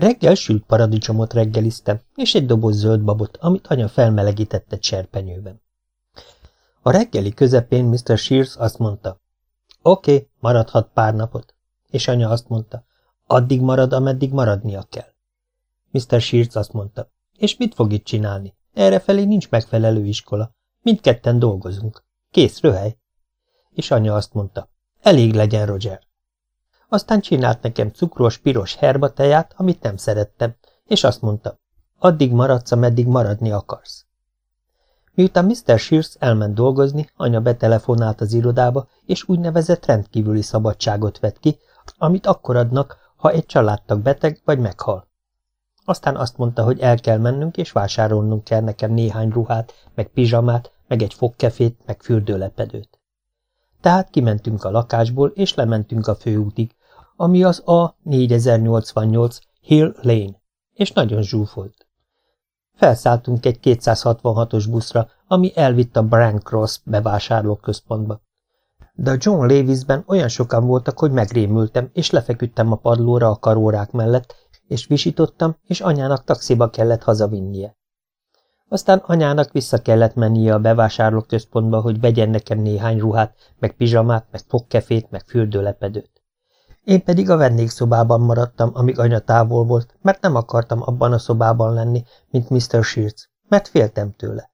Reggel sült paradicsomot reggeliztem, és egy doboz zöld babot, amit anya felmelegített egy. A reggeli közepén Mr. Shears azt mondta, oké, okay, maradhat pár napot, és anya azt mondta, addig marad, ameddig maradnia kell. Mr. Shears azt mondta, és mit fog itt csinálni? Errefelé nincs megfelelő iskola. Mindketten dolgozunk. Kész, röhely. És anya azt mondta, elég legyen, Roger. Aztán csinált nekem cukros, piros herba teját, amit nem szerettem, és azt mondta, addig maradsz, ameddig maradni akarsz. Miután Mr. Shears elment dolgozni, anya betelefonált az irodába, és úgynevezett rendkívüli szabadságot vett ki, amit akkor adnak, ha egy családtag beteg vagy meghal. Aztán azt mondta, hogy el kell mennünk, és vásárolnunk kell nekem néhány ruhát, meg pizsamát, meg egy fogkefét, meg fürdőlepedőt. Tehát kimentünk a lakásból, és lementünk a főútig, ami az A 4088 Hill Lane, és nagyon zsúfolt. Felszálltunk egy 266-os buszra, ami elvitt a Brand Cross bevásárlóközpontba. De a John Levisben olyan sokan voltak, hogy megrémültem, és lefeküdtem a padlóra a karórák mellett, és visítottam, és anyának taxiba kellett hazavinnie. Aztán anyának vissza kellett mennie a bevásárlóközpontba, hogy vegyen nekem néhány ruhát, meg pizsamát, meg fogkefét, meg fürdőlepedőt. Én pedig a vendégszobában maradtam, amíg anya távol volt, mert nem akartam abban a szobában lenni, mint Mr. Shears, mert féltem tőle.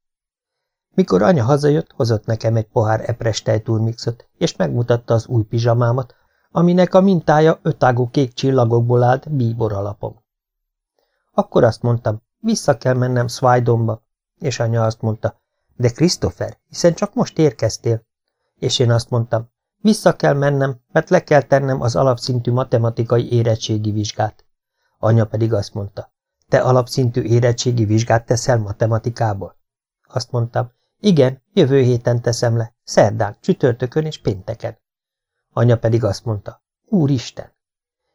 Mikor anya hazajött, hozott nekem egy pohár epres tejtúrmixot, és megmutatta az új pizsamámat, aminek a mintája ötágú kék csillagokból állt bíbor alapon. Akkor azt mondtam, vissza kell mennem Swidomba, és anya azt mondta, de Christopher, hiszen csak most érkeztél. És én azt mondtam, vissza kell mennem, mert le kell tennem az alapszintű matematikai érettségi vizsgát. Anya pedig azt mondta, te alapszintű érettségi vizsgát teszel matematikából? Azt mondtam, igen, jövő héten teszem le, szerdán, csütörtökön és pénteken. Anya pedig azt mondta, Úristen!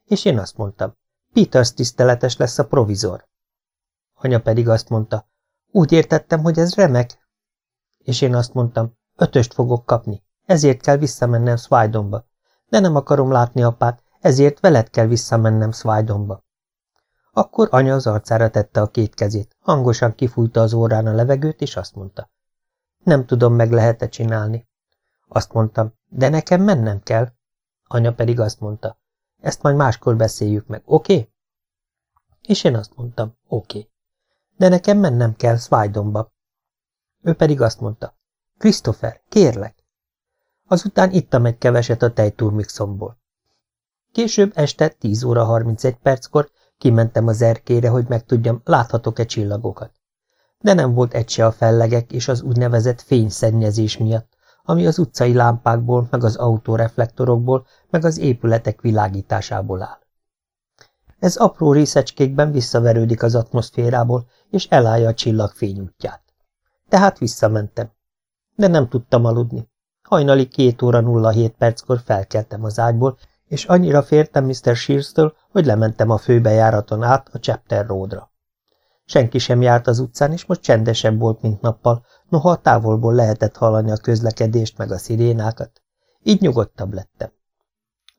És én azt mondtam, Peters tiszteletes lesz a provizor. Anya pedig azt mondta, úgy értettem, hogy ez remek. És én azt mondtam, ötöst fogok kapni, ezért kell visszamennem Swidonba. De nem akarom látni apát, ezért veled kell visszamennem Swidonba. Akkor anya az arcára tette a két kezét, hangosan kifújta az órán a levegőt, és azt mondta. Nem tudom, meg lehet-e csinálni. Azt mondtam, de nekem mennem kell. Anya pedig azt mondta, ezt majd máskor beszéljük meg, oké? Okay? És én azt mondtam, oké. Okay. De nekem mennem kell Swidonba. Ő pedig azt mondta, Christopher, kérlek. Azután ittam egy keveset a tejtúrmixomból. Később este 10 óra 31 perckor kimentem az erkére, hogy megtudjam, láthatok-e csillagokat. De nem volt egy se a fellegek és az úgynevezett fényszennyezés miatt, ami az utcai lámpákból, meg az autóreflektorokból, meg az épületek világításából áll. Ez apró részecskékben visszaverődik az atmoszférából, és elállja a csillag fényútját. Tehát visszamentem. De nem tudtam aludni. Hajnali két óra 07 perckor felkeltem az ágyból, és annyira fértem Mr. Shears-től, hogy lementem a főbejáraton át a Chapter Roadra. Senki sem járt az utcán, és most csendesebb volt, mint nappal, noha a távolból lehetett hallani a közlekedést meg a szirénákat. Így nyugodtabb lettem.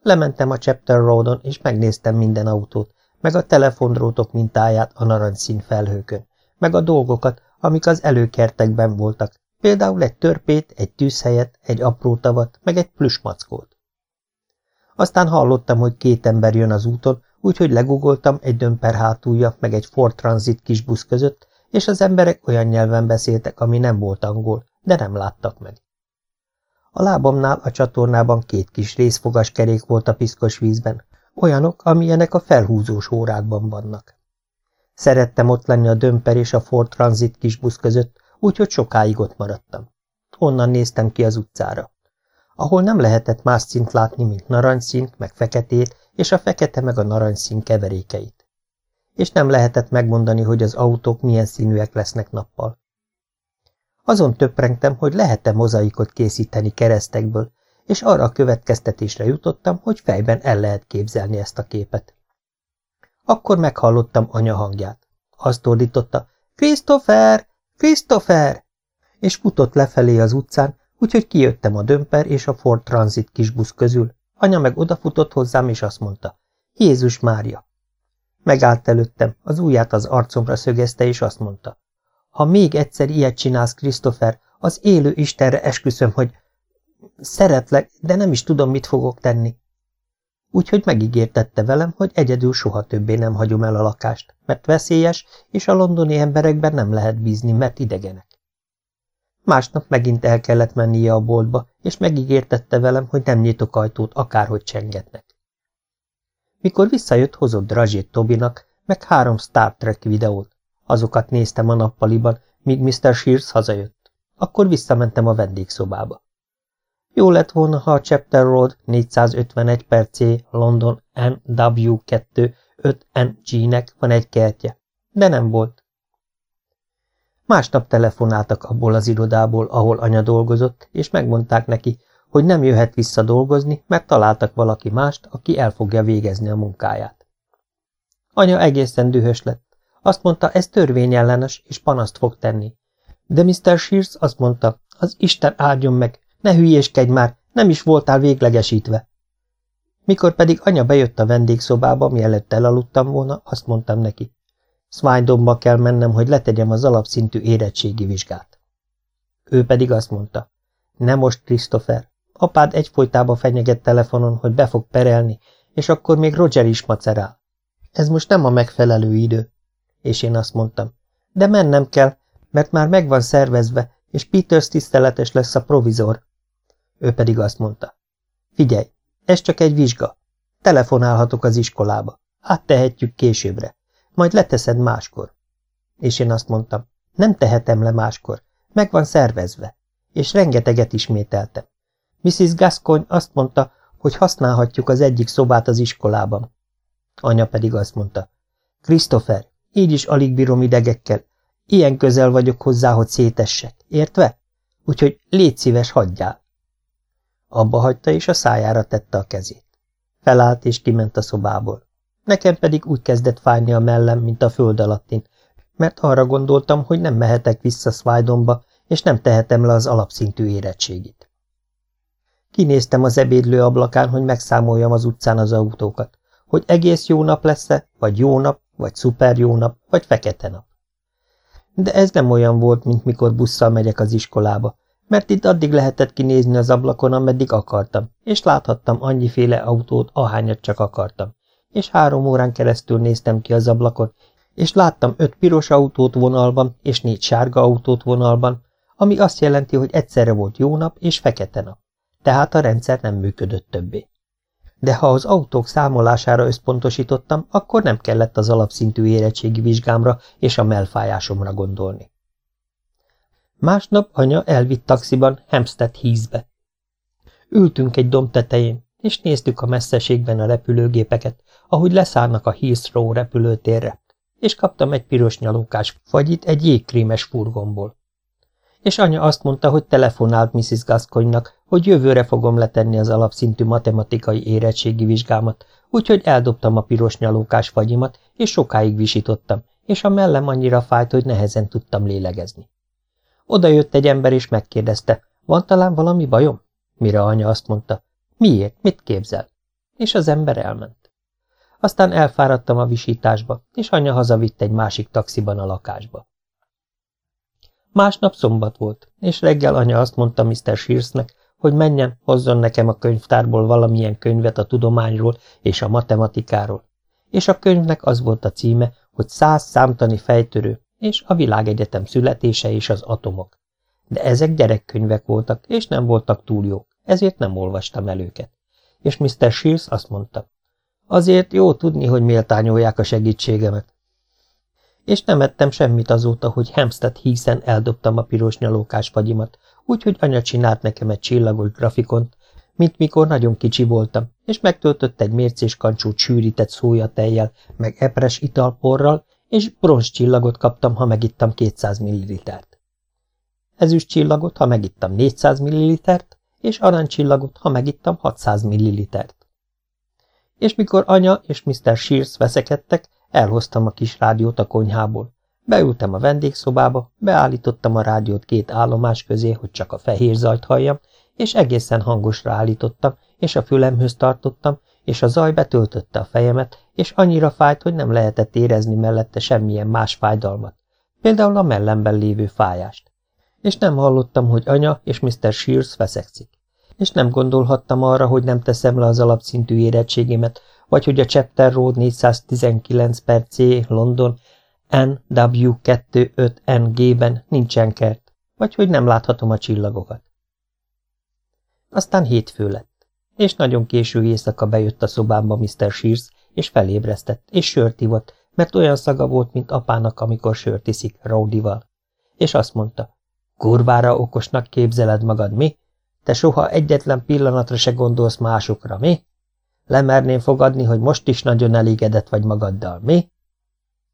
Lementem a Chapter Roadon, és megnéztem minden autót, meg a telefondrótok mintáját a narancsszín felhőkön, meg a dolgokat, amik az előkertekben voltak, például egy törpét, egy tűzhelyet, egy apró tavat, meg egy plüsmackót. Aztán hallottam, hogy két ember jön az úton, úgyhogy legugoltam egy dömper hátulja, meg egy Ford Transit kis busz között, és az emberek olyan nyelven beszéltek, ami nem volt angol, de nem láttak meg. A lábamnál a csatornában két kis részfogas kerék volt a piszkos vízben, olyanok, amilyenek a felhúzós órákban vannak. Szerettem ott lenni a dömper és a Ford Transit kis busz között, úgyhogy sokáig ott maradtam. Onnan néztem ki az utcára ahol nem lehetett más szint látni, mint narancsszínt, meg feketét, és a fekete meg a narancsszín keverékeit. És nem lehetett megmondani, hogy az autók milyen színűek lesznek nappal. Azon töprengtem, hogy lehet-e mozaikot készíteni keresztekből, és arra a következtetésre jutottam, hogy fejben el lehet képzelni ezt a képet. Akkor meghallottam anya hangját. Azt ordította, Christopher! Christopher! És futott lefelé az utcán, úgyhogy kijöttem a dömper és a Ford Transit busz közül, anya meg odafutott hozzám, és azt mondta, Jézus Mária! Megállt előttem, az ujját az arcomra szögezte, és azt mondta. Ha még egyszer ilyet csinálsz, Christopher, az élő Istenre esküszöm, hogy szeretlek, de nem is tudom, mit fogok tenni. Úgyhogy megígértette velem, hogy egyedül soha többé nem hagyom el a lakást, mert veszélyes, és a londoni emberekben nem lehet bízni, mert idegenek. Másnap megint el kellett mennie a boltba, és megígértette velem, hogy nem nyitok ajtót, akárhogy csengetnek. Mikor visszajött, hozott drazsét Tobinak, meg három Star Trek videót. Azokat néztem a nappaliban, míg Mr. Shears hazajött. Akkor visszamentem a vendégszobába. Jó lett volna, ha a Chapter Road 451 per C London NW2 5NG-nek van egy kertje, de nem volt. Másnap telefonáltak abból az irodából, ahol anya dolgozott, és megmondták neki, hogy nem jöhet vissza dolgozni, mert találtak valaki mást, aki el fogja végezni a munkáját. Anya egészen dühös lett. Azt mondta, ez törvényellenes, és panaszt fog tenni. De Mr. Shears azt mondta, az Isten áldjon meg, ne hülyéskedj már, nem is voltál véglegesítve. Mikor pedig anya bejött a vendégszobába, mielőtt elaludtam volna, azt mondtam neki. Swindonba kell mennem, hogy letegyem az alapszintű érettségi vizsgát. Ő pedig azt mondta. Nem most, Christopher. Apád egyfolytában fenyeget telefonon, hogy be fog perelni, és akkor még Roger is macerál. Ez most nem a megfelelő idő. És én azt mondtam. De mennem kell, mert már meg van szervezve, és Peters tiszteletes lesz a provizor. Ő pedig azt mondta. Figyelj, ez csak egy vizsga. Telefonálhatok az iskolába. Áttehetjük későbbre. Majd leteszed máskor. És én azt mondtam, nem tehetem le máskor. Meg van szervezve. És rengeteget ismételtem. Mrs. Gascoigne azt mondta, hogy használhatjuk az egyik szobát az iskolában. Anya pedig azt mondta, Christopher, így is alig bírom idegekkel. Ilyen közel vagyok hozzá, hogy szétessek, értve? Úgyhogy légy szíves, hagyjál. Abba hagyta, és a szájára tette a kezét. Felállt, és kiment a szobából. Nekem pedig úgy kezdett fájni a mellem, mint a föld alattin, mert arra gondoltam, hogy nem mehetek vissza Swidonba, és nem tehetem le az alapszintű érettségit. Kinéztem az ebédlő ablakán, hogy megszámoljam az utcán az autókat, hogy egész jó nap lesz-e, vagy jó nap, vagy szuper jó nap, vagy fekete nap. De ez nem olyan volt, mint mikor busszal megyek az iskolába, mert itt addig lehetett kinézni az ablakon, ameddig akartam, és láthattam annyiféle autót, ahányat csak akartam. És három órán keresztül néztem ki az ablakon, és láttam öt piros autót vonalban, és négy sárga autót vonalban, ami azt jelenti, hogy egyszerre volt jó nap és fekete nap. Tehát a rendszer nem működött többé. De ha az autók számolására összpontosítottam, akkor nem kellett az alapszintű érettségi vizsgámra és a melfájásomra gondolni. Másnap anya elvitt taxiban Hempstead hízbe. Ültünk egy domb tetején, és néztük a messzeségben a repülőgépeket, ahogy leszállnak a Heathrow repülőtérre, és kaptam egy piros nyalókás fagyit egy jégkrémes furgomból. És anya azt mondta, hogy telefonált Mrs. Gascoigne-nak, hogy jövőre fogom letenni az alapszintű matematikai érettségi vizsgámat, úgyhogy eldobtam a piros nyalókás fagyimat, és sokáig visítottam, és a mellem annyira fájt, hogy nehezen tudtam lélegezni. Oda jött egy ember, és megkérdezte, van talán valami bajom? Mire anya azt mondta, miért, mit képzel? És az ember elment. Aztán elfáradtam a visításba, és anya hazavitt egy másik taxiban a lakásba. Másnap szombat volt, és reggel anya azt mondta Mr. Shearsnek, hogy menjen, hozzon nekem a könyvtárból valamilyen könyvet a tudományról és a matematikáról. És a könyvnek az volt a címe, hogy száz számtani fejtörő, és a világegyetem születése és az atomok. De ezek gyerekkönyvek voltak, és nem voltak túl jók, ezért nem olvastam el őket. És Mr. Shears azt mondta, azért jó tudni, hogy méltányolják a segítségemet. És nem ettem semmit azóta, hogy Hempstead hízen eldobtam a piros nyalókás fagyimat, úgyhogy anya csinált nekem egy csillagos grafikont, mint mikor nagyon kicsi voltam, és megtöltött egy mércés kancsút sűrített szójatejjel, meg epres italporral, és bronz csillagot kaptam, ha megittam 200 millilitert. Ezüst csillagot, ha megittam 400 millilitert, és aranycsillagot, ha megittam 600 millilitert. És mikor anya és Mr. Shears veszekedtek, elhoztam a kis rádiót a konyhából. Beültem a vendégszobába, beállítottam a rádiót két állomás közé, hogy csak a fehér zajt halljam, és egészen hangosra állítottam, és a fülemhöz tartottam, és a zaj betöltötte a fejemet, és annyira fájt, hogy nem lehetett érezni mellette semmilyen más fájdalmat, például a mellemben lévő fájást. És nem hallottam, hogy anya és Mr. Shears veszekszik. És nem gondolhattam arra, hogy nem teszem le az alapszintű érettségémet, vagy hogy a Chapter Road 419 per C, London, NW25NG-ben nincsen kert, vagy hogy nem láthatom a csillagokat. Aztán hétfő lett, és nagyon késő éjszaka bejött a szobámba Mr. Shears, és felébresztett, és sört ivott, mert olyan szaga volt, mint apának, amikor sört iszik Rowdival. És azt mondta, kurvára okosnak képzeled magad, mi? Te soha egyetlen pillanatra se gondolsz másokra, mi? Lemerném fogadni, hogy most is nagyon elégedett vagy magaddal, mi?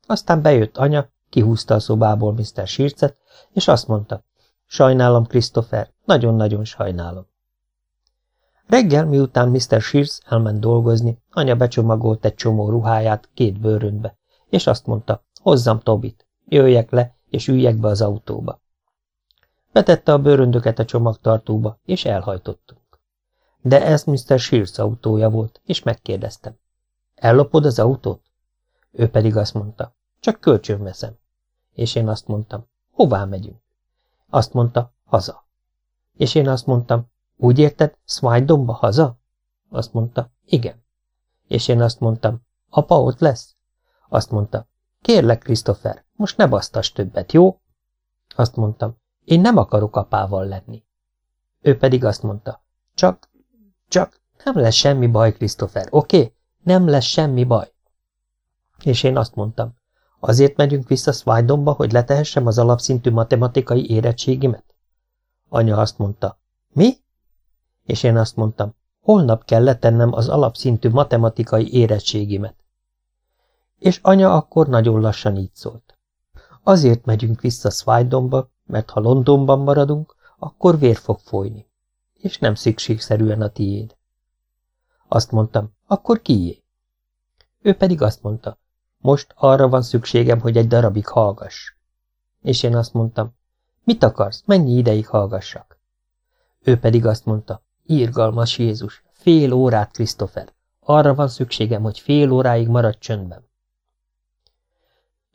Aztán bejött anya, kihúzta a szobából Mr. Sírcet, és azt mondta, sajnálom, Christopher, nagyon-nagyon sajnálom. Reggel, miután Mr. Shears elment dolgozni, anya becsomagolt egy csomó ruháját két bőröntbe, és azt mondta, hozzam Tobit, jöjjek le, és üljek be az autóba. Betette a bőröndöket a csomagtartóba, és elhajtottunk. De ez Mr. Shears autója volt, és megkérdeztem. Ellopod az autót? Ő pedig azt mondta, csak kölcsön veszem. És én azt mondtam, hová megyünk? Azt mondta, haza. És én azt mondtam, úgy érted, Swindonba haza? Azt mondta, igen. És én azt mondtam, apa ott lesz? Azt mondta, kérlek, Christopher, most ne basztas többet, jó? Azt mondtam, én nem akarok apával lenni. Ő pedig azt mondta, csak, csak nem lesz semmi baj, Christopher, oké? Okay? Nem lesz semmi baj. És én azt mondtam, azért megyünk vissza Swindonba, hogy letehessem az alapszintű matematikai érettségimet? Anya azt mondta, mi? És én azt mondtam, holnap kell letennem az alapszintű matematikai érettségimet. És anya akkor nagyon lassan így szólt. Azért megyünk vissza Swindonba, mert ha Londonban maradunk, akkor vér fog folyni, és nem szükségszerűen a tiéd. Azt mondtam, akkor kié? Ő pedig azt mondta, most arra van szükségem, hogy egy darabig hallgass. És én azt mondtam, mit akarsz, mennyi ideig hallgassak? Ő pedig azt mondta, írgalmas Jézus, fél órát, Christopher. Arra van szükségem, hogy fél óráig maradj csöndben.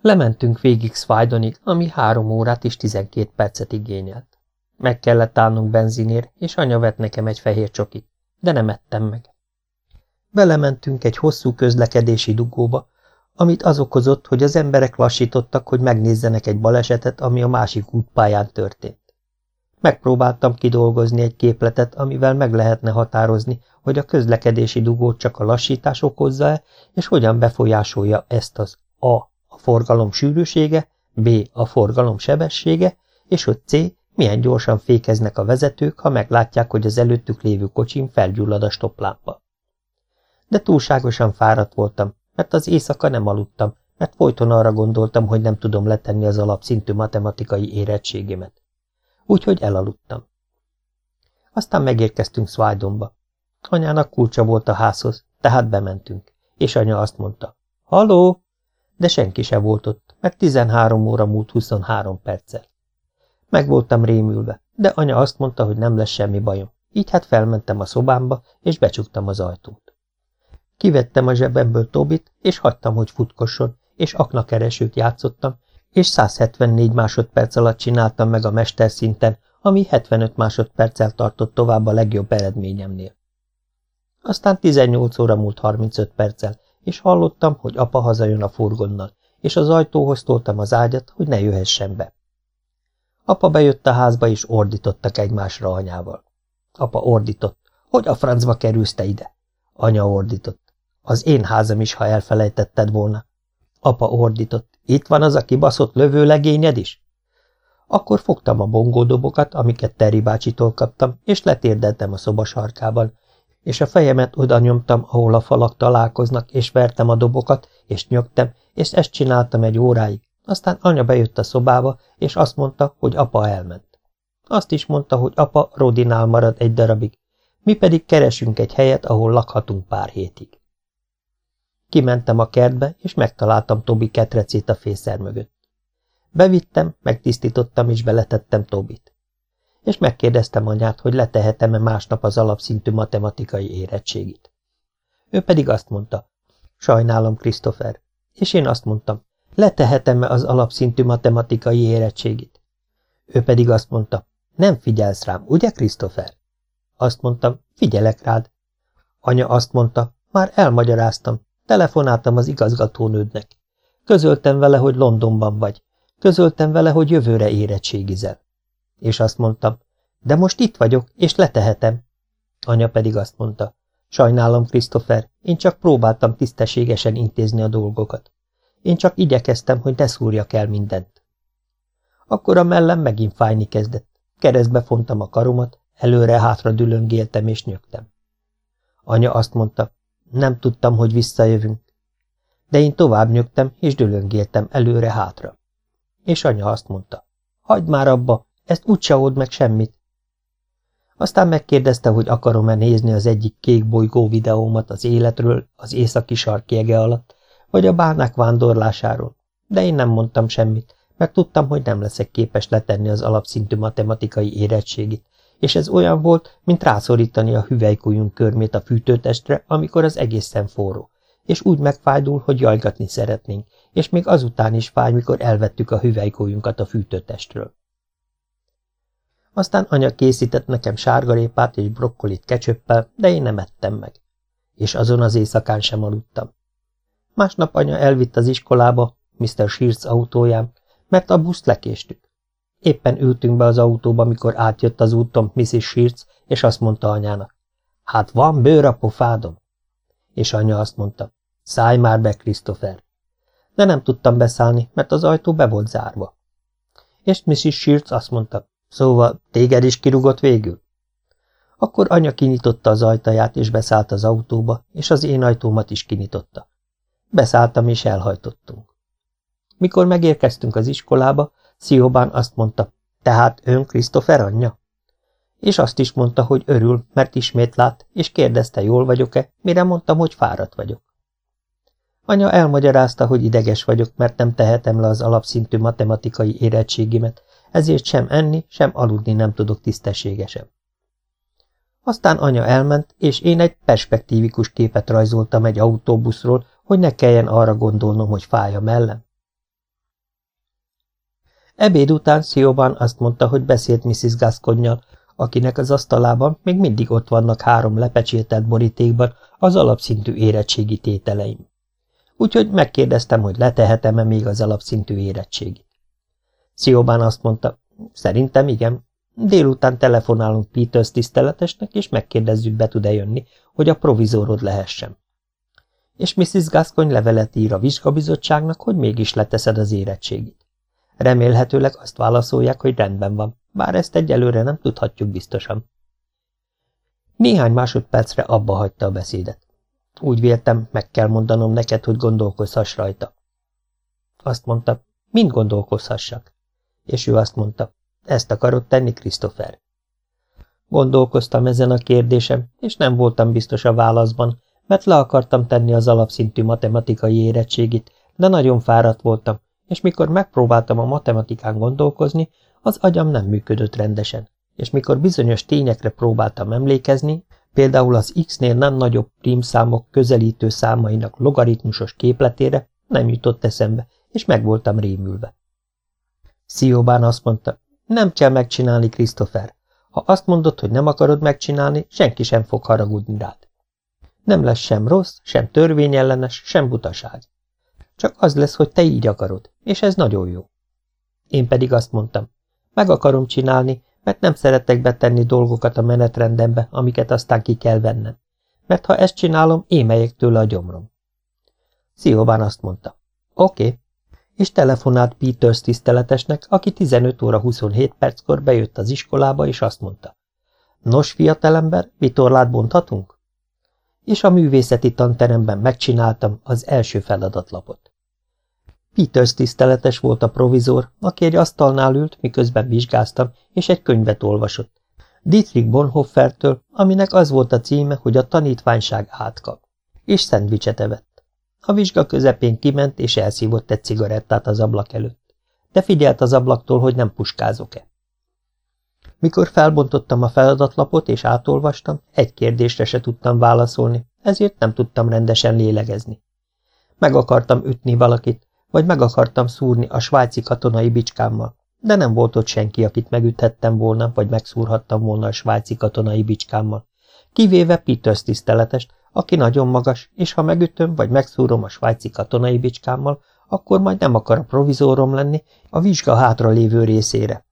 Lementünk végig Svidonig, ami három órát és tizenkét percet igényelt. Meg kellett állnunk benzinér, és anya vett nekem egy fehér csokit, de nem ettem meg. Belementünk egy hosszú közlekedési dugóba, amit az okozott, hogy az emberek lassítottak, hogy megnézzenek egy balesetet, ami a másik útpályán történt. Megpróbáltam kidolgozni egy képletet, amivel meg lehetne határozni, hogy a közlekedési dugót csak a lassítás okozza-e, és hogyan befolyásolja ezt az A a forgalom sűrűsége, B. a forgalom sebessége, és hogy C. milyen gyorsan fékeznek a vezetők, ha meglátják, hogy az előttük lévő kocsim felgyullad a stoplámpa. De túlságosan fáradt voltam, mert az éjszaka nem aludtam, mert folyton arra gondoltam, hogy nem tudom letenni az alapszintű matematikai érettségemet. Úgyhogy elaludtam. Aztán megérkeztünk Swidonba. Anyának kulcsa volt a házhoz, tehát bementünk, és anya azt mondta, haló, de senki se volt ott, mert 13 óra múlt 23 perccel. Meg voltam rémülve, de anya azt mondta, hogy nem lesz semmi bajom, így hát felmentem a szobámba, és becsuktam az ajtót. Kivettem a zsebemből Tobit, és hagytam, hogy futkosson, és aknakeresőt játszottam, és 174 másodperc alatt csináltam meg a mesterszinten, ami 75 másodperccel tartott tovább a legjobb eredményemnél. Aztán 18 óra múlt 35 perccel, és hallottam, hogy apa hazajön a furgonnal, és az ajtóhoz toltam az ágyat, hogy ne jöhessen be. Apa bejött a házba, és ordítottak egymásra anyával. Apa ordított, hogy a francba kerülsz te ide? Anya ordított. Az én házam is, ha elfelejtetted volna. Apa ordított. Itt van az a kibaszott lövőlegényed is? Akkor fogtam a bongódobokat, amiket Terry bácsitól kaptam, és letérdeltem a szoba sarkában, és a fejemet oda nyomtam, ahol a falak találkoznak, és vertem a dobokat, és nyögtem, és ezt csináltam egy óráig. Aztán anya bejött a szobába, és azt mondta, hogy apa elment. Azt is mondta, hogy apa Rodinál marad egy darabig, mi pedig keresünk egy helyet, ahol lakhatunk pár hétig. Kimentem a kertbe, és megtaláltam Tobi ketrecét a fészer mögött. Bevittem, megtisztítottam, és beletettem Tobit és megkérdeztem anyát, hogy letehetem-e másnap az alapszintű matematikai érettségit. Ő pedig azt mondta, sajnálom, Christopher. És én azt mondtam, letehetem-e az alapszintű matematikai érettségit? Ő pedig azt mondta, nem figyelsz rám, ugye, Christopher? Azt mondtam, figyelek rád. Anya azt mondta, már elmagyaráztam, telefonáltam az igazgatónődnek. Közöltem vele, hogy Londonban vagy. Közöltem vele, hogy jövőre érettségizel. És azt mondtam, de most itt vagyok, és letehetem. Anya pedig azt mondta, sajnálom, Christopher, én csak próbáltam tisztességesen intézni a dolgokat. Én csak igyekeztem, hogy ne szúrjak el mindent. Akkor a mellem megint fájni kezdett. Keresztbe fontam a karomat, előre-hátra dülöngéltem és nyögtem. Anya azt mondta, nem tudtam, hogy visszajövünk. De én tovább nyögtem, és dülöngéltem előre-hátra. És anya azt mondta, hagyd már abba, ezt úgyse old meg semmit. Aztán megkérdezte, hogy akarom-e nézni az egyik kék bolygó videómat az életről az északi sarki alatt, vagy a bánák vándorlásáról, de én nem mondtam semmit, mert tudtam, hogy nem leszek képes letenni az alapszintű matematikai érettségit, és ez olyan volt, mint rászorítani a hüvelykujjunk körmét a fűtőtestre, amikor az egészen forró, és úgy megfájdul, hogy jajgatni szeretnénk, és még azután is fáj, mikor elvettük a hüvelykujjunkat a fűtőtestről. Aztán anya készített nekem sárgarépát és brokkolit kecsöppel, de én nem ettem meg. És azon az éjszakán sem aludtam. Másnap anya elvitt az iskolába, Mr. Shears autóján, mert a buszt lekéstük. Éppen ültünk be az autóba, mikor átjött az úton Mrs. Shears, és azt mondta anyának, hát van bőr a pofádom. És anya azt mondta, szállj már be, Christopher. De nem tudtam beszállni, mert az ajtó be volt zárva. És Mrs. Shears azt mondta, szóval téged is kirugott végül? Akkor anya kinyitotta az ajtaját, és beszállt az autóba, és az én ajtómat is kinyitotta. Beszálltam, és elhajtottunk. Mikor megérkeztünk az iskolába, Sziobán azt mondta, tehát ön Christopher anyja? És azt is mondta, hogy örül, mert ismét lát, és kérdezte, jól vagyok-e, mire mondtam, hogy fáradt vagyok. Anya elmagyarázta, hogy ideges vagyok, mert nem tehetem le az alapszintű matematikai érettségimet, ezért sem enni, sem aludni nem tudok tisztességesen. Aztán anya elment, és én egy perspektívikus képet rajzoltam egy autóbuszról, hogy ne kelljen arra gondolnom, hogy fáj a mellem. Ebéd után Szióban azt mondta, hogy beszélt Mrs. Gasconnyal, akinek az asztalában még mindig ott vannak három lepecsételt borítékban az alapszintű érettségi tételeim. Úgyhogy megkérdeztem, hogy letehetem-e még az alapszintű érettségit. Szióbán azt mondta, szerintem igen. Délután telefonálunk Peters tiszteletesnek, és megkérdezzük, be tud-e jönni, hogy a provizórod lehessen. És Mrs. Gascony levelet ír a vizsgabizottságnak, hogy mégis leteszed az érettségit. Remélhetőleg azt válaszolják, hogy rendben van, bár ezt egyelőre nem tudhatjuk biztosan. Néhány másodpercre abba hagyta a beszédet. Úgy véltem, meg kell mondanom neked, hogy gondolkozhass rajta. Azt mondta, mind gondolkozhassak. És ő azt mondta, ezt akarod tenni, Christopher? Gondolkoztam ezen a kérdésem, és nem voltam biztos a válaszban, mert le akartam tenni az alapszintű matematikai érettségit, de nagyon fáradt voltam, és mikor megpróbáltam a matematikán gondolkozni, az agyam nem működött rendesen, és mikor bizonyos tényekre próbáltam emlékezni, például az x-nél nem nagyobb prímszámok közelítő számainak logaritmusos képletére, nem jutott eszembe, és meg voltam rémülve. Szióbán azt mondta, nem kell megcsinálni, Christopher. Ha azt mondod, hogy nem akarod megcsinálni, senki sem fog haragudni rád. Nem lesz sem rossz, sem törvényellenes, sem butaság. Csak az lesz, hogy te így akarod, és ez nagyon jó. Én pedig azt mondtam, meg akarom csinálni, mert nem szeretek betenni dolgokat a menetrendembe, amiket aztán ki kell vennem. Mert ha ezt csinálom, én megyek tőle a gyomrom. Szióbán azt mondta, oké, okay. és telefonált Peters tiszteletesnek, aki 15 óra 27 perckor bejött az iskolába, és azt mondta, nos, fiatalember, vitorlát bonthatunk? És a művészeti tanteremben megcsináltam az első feladatlapot. Peters tiszteletes volt a provizor, aki egy asztalnál ült, miközben vizsgáztam, és egy könyvet olvasott. Dietrich Bonhoeffertől, aminek az volt a címe, hogy a tanítványság átkap. És szendvicset evett. A vizsga közepén kiment, és elszívott egy cigarettát az ablak előtt. De figyelt az ablaktól, hogy nem puskázok-e. Mikor felbontottam a feladatlapot és átolvastam, egy kérdésre se tudtam válaszolni, ezért nem tudtam rendesen lélegezni. Meg akartam ütni valakit, vagy meg akartam szúrni a svájci katonai bicskámmal, de nem volt ott senki, akit megüthettem volna, vagy megszúrhattam volna a svájci katonai bicskámmal. Kivéve Peters tiszteletest, aki nagyon magas, és ha megütöm, vagy megszúrom a svájci katonai bicskámmal, akkor majd nem akar a provizórom lenni a vizsga hátra lévő részére.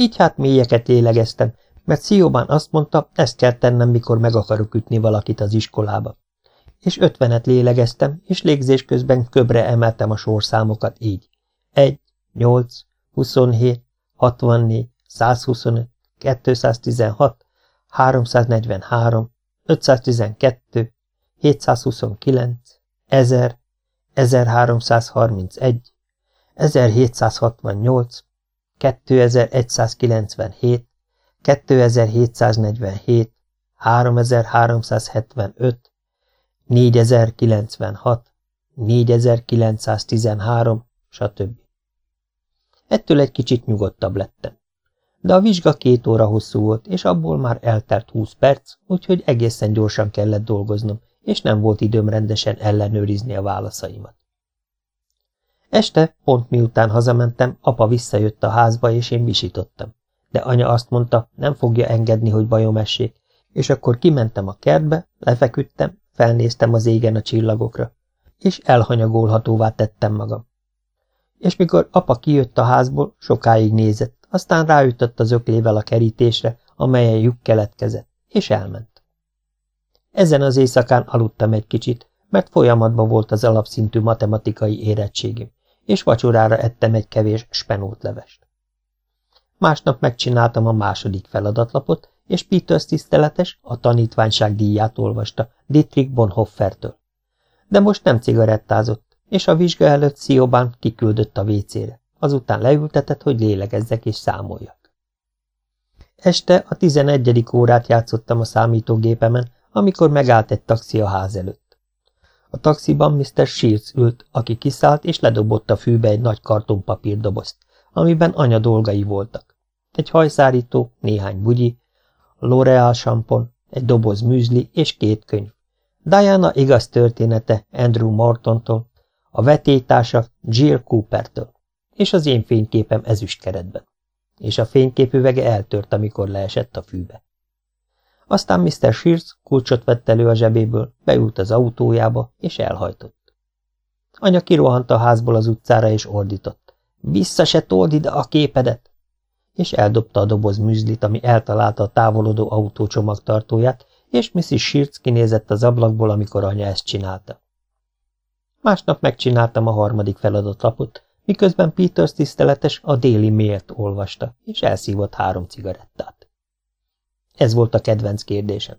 Így hát mélyeket lélegeztem, mert Szióban azt mondta, ezt kell tennem, mikor meg akarok ütni valakit az iskolába. És ötvenet lélegeztem, és légzés közben köbre emeltem a sorszámokat így. 1, 8, 27, 64, 125, 216, 343, 512, 729, 1000, 1331, 1768, 2197, 2747, 3375, 4096, 4913, stb. Ettől egy kicsit nyugodtabb lettem. De a vizsga két óra hosszú volt, és abból már eltelt húsz perc, úgyhogy egészen gyorsan kellett dolgoznom, és nem volt időm rendesen ellenőrizni a válaszaimat. Este, pont miután hazamentem, apa visszajött a házba, és én visítottam. De anya azt mondta, nem fogja engedni, hogy bajom essék, és akkor kimentem a kertbe, lefeküdtem, felnéztem az égen a csillagokra, és elhanyagolhatóvá tettem magam. És mikor apa kijött a házból, sokáig nézett, aztán ráütött az öklével a kerítésre, amelyen lyuk keletkezett, és elment. Ezen az éjszakán aludtam egy kicsit, mert folyamatban volt az alapszintű matematikai érettségim, és vacsorára ettem egy kevés spenótlevest. Másnap megcsináltam a második feladatlapot, és Peters tiszteletes a tanítványság díját olvasta Dietrich Bonhoeffertől. De most nem cigarettázott, és a vizsga előtt Sziobán kiküldött a vécére. Azután leültetett, hogy lélegezzek és számoljak. Este a tizenegyedik órát játszottam a számítógépemen, amikor megállt egy taxi a ház előtt. A taxiban Mr. Shields ült, aki kiszállt és ledobott a fűbe egy nagy kartonpapírdobozt, amiben anya dolgai voltak. Egy hajszárító, néhány bugyi, L'Oreal sampon, egy doboz műzli és két könyv. Diana igaz története Andrew Mortontól, a vetétársa Jill Coopertől, és az én fényképem ezüst keretben. És a fényképüvege eltört, amikor leesett a fűbe. Aztán Mr. Shears kulcsot vett elő a zsebéből, beült az autójába, és elhajtott. Anya kirohant a házból az utcára, és ordított. Vissza se told ide a képedet! És eldobta a doboz műzlit, ami eltalálta a távolodó autó csomagtartóját, és Mrs. Shears kinézett az ablakból, amikor anya ezt csinálta. Másnap megcsináltam a harmadik feladatlapot, miközben Peters tiszteletes a déli mélt olvasta, és elszívott három cigarettát. Ez volt a kedvenc kérdésem.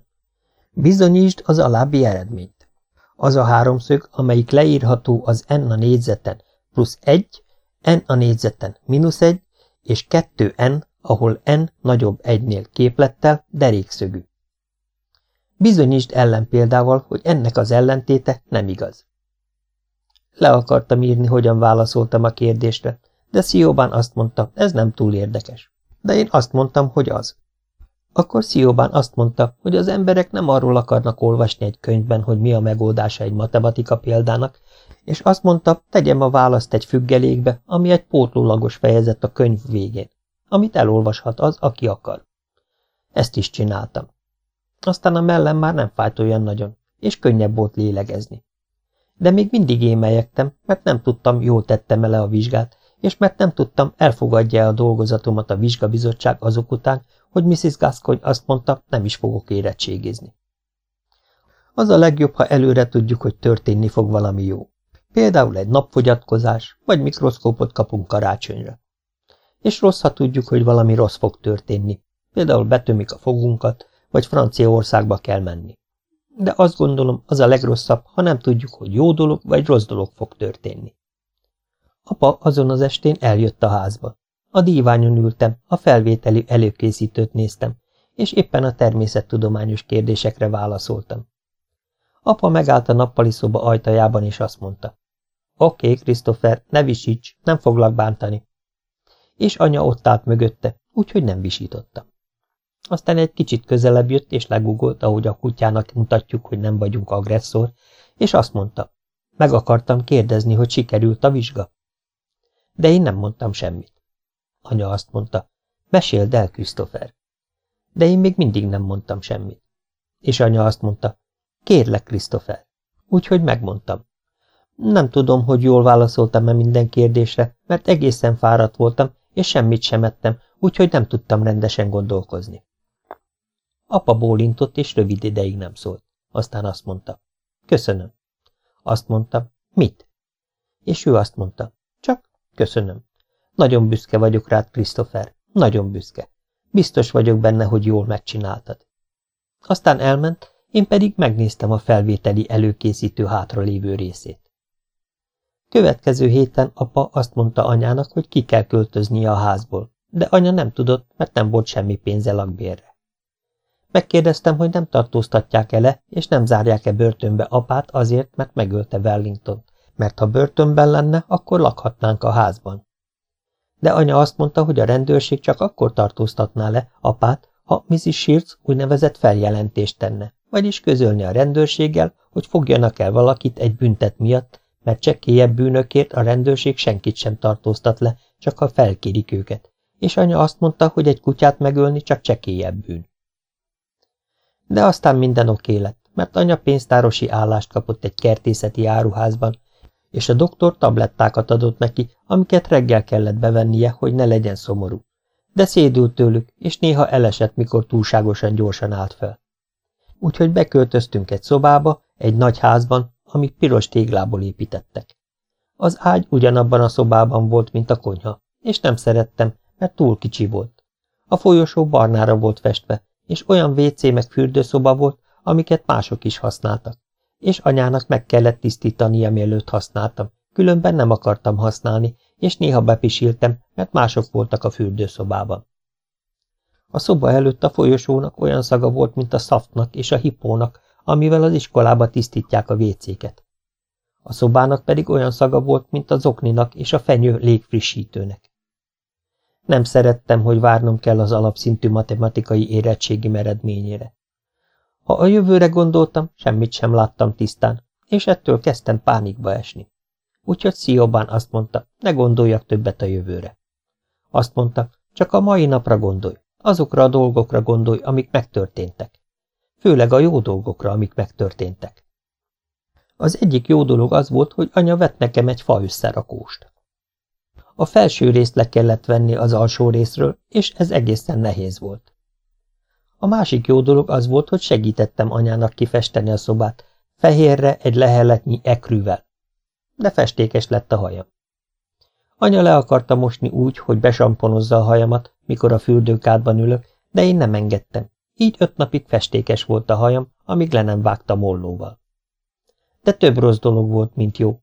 Bizonyítsd az alábbi eredményt. Az a háromszög, amelyik leírható az n a négyzeten plusz 1, n a négyzeten mínusz 1, és 2n, ahol n nagyobb egynél képlettel, derékszögű. Bizonyítsd ellenpéldával, hogy ennek az ellentéte nem igaz. Le akartam írni, hogyan válaszoltam a kérdésre, de Szióbán azt mondta, ez nem túl érdekes. De én azt mondtam, hogy az. Akkor Szióbán azt mondta, hogy az emberek nem arról akarnak olvasni egy könyvben, hogy mi a megoldása egy matematika példának, és azt mondta, tegyem a választ egy függelékbe, ami egy pótlólagos fejezet a könyv végén, amit elolvashat az, aki akar. Ezt is csináltam. Aztán a mellem már nem fájt olyan nagyon, és könnyebb volt lélegezni. De még mindig émelyektem, mert nem tudtam, jól tettem ele a vizsgát, és mert nem tudtam, elfogadja a dolgozatomat a vizsgabizottság azok után, hogy Mrs. Gascoigne azt mondta, nem is fogok érettségizni. Az a legjobb, ha előre tudjuk, hogy történni fog valami jó. Például egy napfogyatkozás, vagy mikroszkópot kapunk karácsonyra. És rossz, ha tudjuk, hogy valami rossz fog történni. Például betömik a fogunkat, vagy Franciaországba kell menni. De azt gondolom, az a legrosszabb, ha nem tudjuk, hogy jó dolog vagy rossz dolog fog történni. Apa azon az estén eljött a házba. A díványon ültem, a felvételi előkészítőt néztem, és éppen a természettudományos kérdésekre válaszoltam. Apa megállt a nappali szoba ajtajában, és azt mondta. Oké, okay, Christopher, ne visíts, nem foglak bántani. És anya ott állt mögötte, úgyhogy nem visítottam. Aztán egy kicsit közelebb jött, és legugolt, ahogy a kutyának mutatjuk, hogy nem vagyunk agresszor, és azt mondta, Meg akartam kérdezni, hogy sikerült a vizsga. De én nem mondtam semmit. Anya azt mondta, meséld el, Christopher. De én még mindig nem mondtam semmit. És anya azt mondta, kérlek, Christopher. Úgyhogy megmondtam. Nem tudom, hogy jól válaszoltam-e minden kérdésre, mert egészen fáradt voltam, és semmit sem ettem, úgyhogy nem tudtam rendesen gondolkozni. Apa bólintott, és rövid ideig nem szólt. Aztán azt mondta, köszönöm. Azt mondta, mit? És ő azt mondta, köszönöm. Nagyon büszke vagyok rád, Christopher, nagyon büszke. Biztos vagyok benne, hogy jól megcsináltad. Aztán elment, én pedig megnéztem a felvételi előkészítő hátralévő részét. Következő héten apa azt mondta anyának, hogy ki kell költöznie a házból, de anya nem tudott, mert nem volt semmi pénze lakbérre. Megkérdeztem, hogy nem tartóztatják-e és nem zárják-e börtönbe apát azért, mert megölte Wellington, mert ha börtönben lenne, akkor lakhatnánk a házban. De anya azt mondta, hogy a rendőrség csak akkor tartóztatná le apát, ha Mrs. Shears úgynevezett feljelentést tenne, vagyis közölni a rendőrséggel, hogy fogjanak el valakit egy büntet miatt, mert csekélyebb bűnökért a rendőrség senkit sem tartóztat le, csak ha felkérik őket, és anya azt mondta, hogy egy kutyát megölni csak csekélyebb bűn. De aztán minden oké lett, mert anya pénztárosi állást kapott egy kertészeti áruházban, és a doktor tablettákat adott neki, amiket reggel kellett bevennie, hogy ne legyen szomorú. De szédült tőlük, és néha elesett, mikor túlságosan gyorsan állt fel. Úgyhogy beköltöztünk egy szobába, egy nagy házban, amit piros téglából építettek. Az ágy ugyanabban a szobában volt, mint a konyha, és nem szerettem, mert túl kicsi volt. A folyosó barnára volt festve, és olyan WC meg fürdőszoba volt, amiket mások is használtak, és anyának meg kellett tisztítania, mielőtt használtam, különben nem akartam használni, és néha bepisiltem, mert mások voltak a fürdőszobában. A szoba előtt a folyosónak olyan szaga volt, mint a szaftnak és a hipónak, amivel az iskolába tisztítják a vécéket. A szobának pedig olyan szaga volt, mint az okninak és a fenyő légfrissítőnek. Nem szerettem, hogy várnom kell az alapszintű matematikai érettségi eredményére. Ha a jövőre gondoltam, semmit sem láttam tisztán, és ettől kezdtem pánikba esni. Úgyhogy Sziobán azt mondta, ne gondoljak többet a jövőre. Azt mondta, csak a mai napra gondolj, azokra a dolgokra gondolj, amik megtörténtek főleg a jó dolgokra, amik megtörténtek. Az egyik jó dolog az volt, hogy anya vett nekem egy fa összerakóst. A felső részt le kellett venni az alsó részről, és ez egészen nehéz volt. A másik jó dolog az volt, hogy segítettem anyának kifesteni a szobát, fehérre egy leheletnyi ekrűvel. De festékes lett a hajam. Anya le akarta mosni úgy, hogy besamponozza a hajamat, mikor a fürdőkádban ülök, de én nem engedtem. Így öt napig festékes volt a hajam, amíg le nem vágta mollóval. De több rossz dolog volt, mint jó.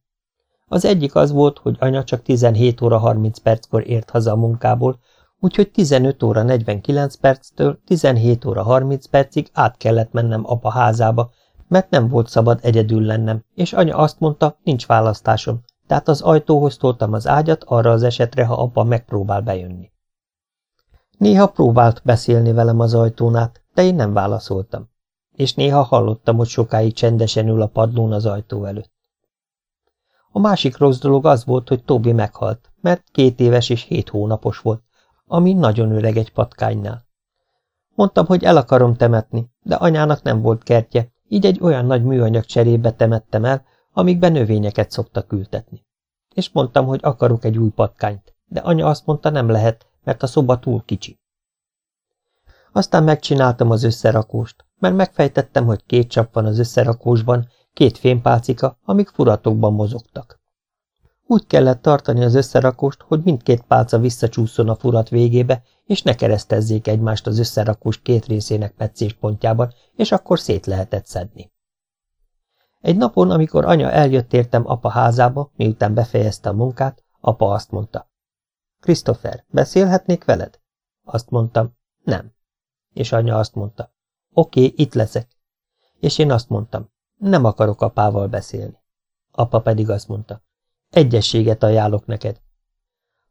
Az egyik az volt, hogy anya csak 17 óra 30 perckor ért haza a munkából, úgyhogy 15 óra 49 perctől 17 óra 30 percig át kellett mennem apa házába, mert nem volt szabad egyedül lennem, és anya azt mondta, nincs választásom, tehát az ajtóhoz toltam az ágyat arra az esetre, ha apa megpróbál bejönni. Néha próbált beszélni velem az ajtón át, de én nem válaszoltam, és néha hallottam, hogy sokáig csendesen ül a padlón az ajtó előtt. A másik rossz dolog az volt, hogy Tobi meghalt, mert két éves és hét hónapos volt, ami nagyon öreg egy patkánynál. Mondtam, hogy el akarom temetni, de anyának nem volt kertje, így egy olyan nagy műanyag cserébe temettem el, amikben növényeket szoktak ültetni. És mondtam, hogy akarok egy új patkányt, de anya azt mondta, nem lehet, mert a szoba túl kicsi. Aztán megcsináltam az összerakóst, mert megfejtettem, hogy két csap van az összerakósban, két fémpálcika, amik furatokban mozogtak. Úgy kellett tartani az összerakóst, hogy mindkét pálca visszacsúszson a furat végébe, és ne keresztezzék egymást az összerakós két részének pontjában, és akkor szét lehetett szedni. Egy napon, amikor anya eljött értem apa házába, miután befejezte a munkát, apa azt mondta. Christopher, beszélhetnék veled? Azt mondtam, nem. És anya azt mondta, oké, itt leszek. És én azt mondtam, nem akarok apával beszélni. Apa pedig azt mondta, egyességet ajánlok neked.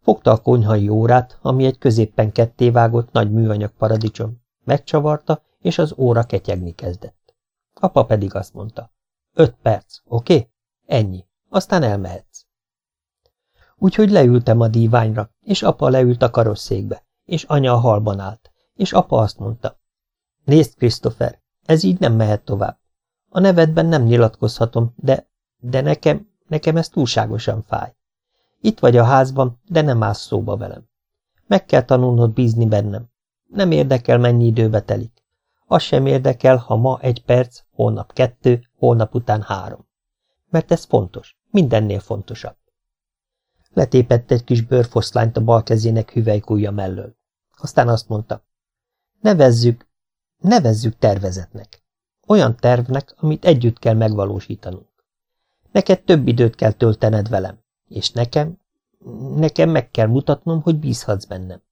Fogta a konyhai órát, ami egy középpen kettévágott nagy műanyag paradicsom, megcsavarta, és az óra ketyegni kezdett. Apa pedig azt mondta, öt perc, oké? Ennyi, Aztán elmehetsz. Úgyhogy leültem a díványra, és apa leült a karosszékbe, és anya a halban állt, és apa azt mondta. Nézd, Christopher, ez így nem mehet tovább. A nevedben nem nyilatkozhatom, de, de nekem, nekem ez túlságosan fáj. Itt vagy a házban, de nem állsz szóba velem. Meg kell tanulnod bízni bennem. Nem érdekel, mennyi időbe telik. Az sem érdekel, ha ma egy perc, holnap kettő, holnap után három. Mert ez fontos, mindennél fontosabb. Letépett egy kis bőrfoszlányt a bal kezének hüvelykújja mellől. Aztán azt mondta, nevezzük, nevezzük tervezetnek. Olyan tervnek, amit együtt kell megvalósítanunk. Neked több időt kell töltened velem, és nekem, nekem meg kell mutatnom, hogy bízhatsz bennem.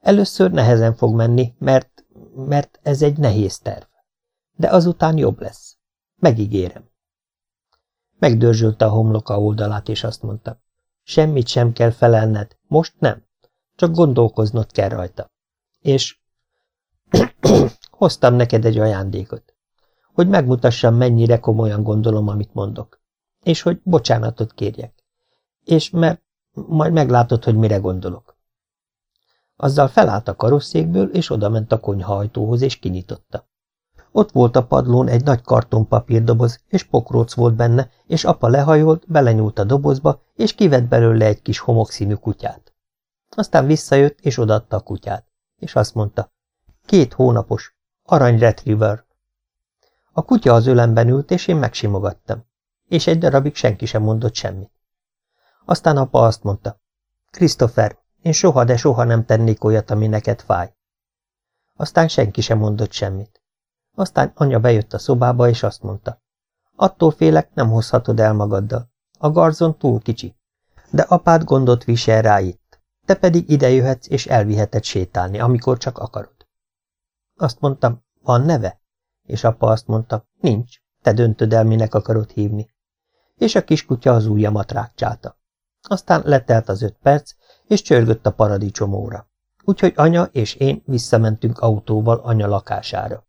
Először nehezen fog menni, mert, mert ez egy nehéz terv. De azután jobb lesz. Megígérem. Megdörzsölte a homloka oldalát, és azt mondta. Semmit sem kell felelned, most nem. Csak gondolkoznod kell rajta. És hoztam neked egy ajándékot, hogy megmutassam, mennyire komolyan gondolom, amit mondok, és hogy bocsánatot kérjek. És mert majd meglátod, hogy mire gondolok. Azzal felállt a karosszékből, és odament a konyhajtóhoz, és kinyitotta. Ott volt a padlón egy nagy kartonpapírdoboz, és pokróc volt benne, és apa lehajolt, belenyúlt a dobozba, és kivett belőle egy kis homokszínű kutyát. Aztán visszajött, és odaadta a kutyát, és azt mondta, két hónapos, arany retriever. A kutya az ölemben ült, és én megsimogattam, és egy darabig senki sem mondott semmit. Aztán apa azt mondta, Christopher, én soha, de soha nem tennék olyat, ami neked fáj. Aztán senki sem mondott semmit. Aztán anya bejött a szobába, és azt mondta. Attól félek, nem hozhatod el magaddal. A garzon túl kicsi. De apád gondot visel rá itt. Te pedig ide jöhetsz, és elviheted sétálni, amikor csak akarod. Azt mondtam, van neve? És apa azt mondta, nincs, te döntöd el, minek akarod hívni. És a kiskutya az ujjamat rákcsálta. Aztán letelt az öt perc, és csörgött a paradicsomóra. Úgyhogy anya és én visszamentünk autóval anya lakására.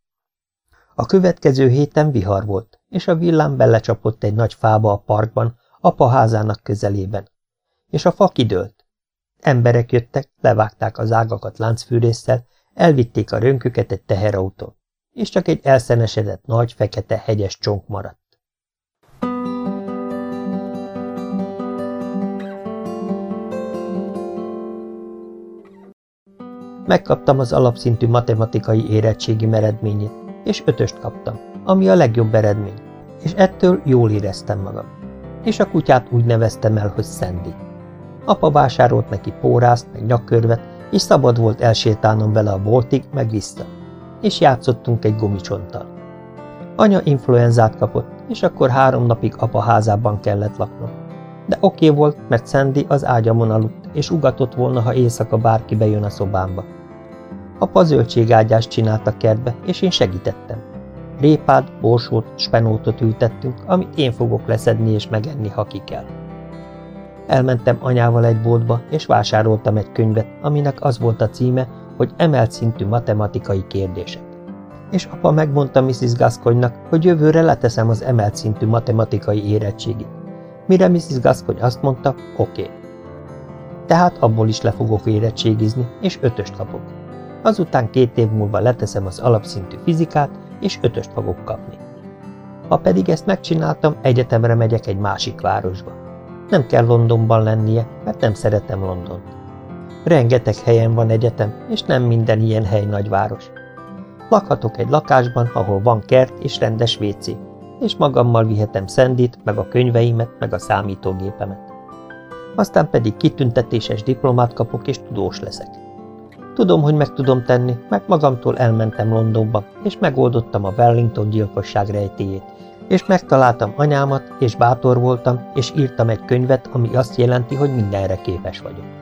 A következő héten vihar volt, és a villám belecsapott egy nagy fába a parkban, apa házának közelében. És a fa kidőlt. Emberek jöttek, levágták az ágakat láncfűrészsel, elvitték a rönköket egy teherautón, és csak egy elszenesedett nagy, fekete, hegyes csonk maradt. Megkaptam az alapszintű matematikai érettségi meredményét, és ötöst kaptam, ami a legjobb eredmény, és ettől jól éreztem magam. És a kutyát úgy neveztem el, hogy Sandy. Apa vásárolt neki pórázt, meg nyakkörvet, és szabad volt elsétálnom vele a boltig, meg vissza. És játszottunk egy gumicsonttal. Anya influenzát kapott, és akkor három napig apa házában kellett laknom. De oké okay volt, mert Sandy az ágyamon aludt, és ugatott volna, ha éjszaka bárki bejön a szobámba. Apa zöldségágyást csinált a kertbe, és én segítettem. Répát, borsót, spenótot ültettünk, amit én fogok leszedni és megenni, ha ki kell. Elmentem anyával egy boltba, és vásároltam egy könyvet, aminek az volt a címe, hogy emelt szintű matematikai kérdések. És apa megmondta Mrs. Gascoigne-nak, hogy jövőre leteszem az emelt szintű matematikai érettségit. Mire Mrs. Gascoigne azt mondta, oké. Okay. Tehát abból is le fogok érettségizni, és ötöst kapok azután két év múlva leteszem az alapszintű fizikát, és ötöst fogok kapni. Ha pedig ezt megcsináltam, egyetemre megyek egy másik városba. Nem kell Londonban lennie, mert nem szeretem Londont. Rengeteg helyen van egyetem, és nem minden ilyen hely nagyváros. Lakhatok egy lakásban, ahol van kert és rendes WC, és magammal vihetem Szendit, meg a könyveimet, meg a számítógépemet. Aztán pedig kitüntetéses diplomát kapok, és tudós leszek. Tudom, hogy meg tudom tenni, mert magamtól elmentem Londonba, és megoldottam a Wellington gyilkosság rejtéjét, és megtaláltam anyámat, és bátor voltam, és írtam egy könyvet, ami azt jelenti, hogy mindenre képes vagyok.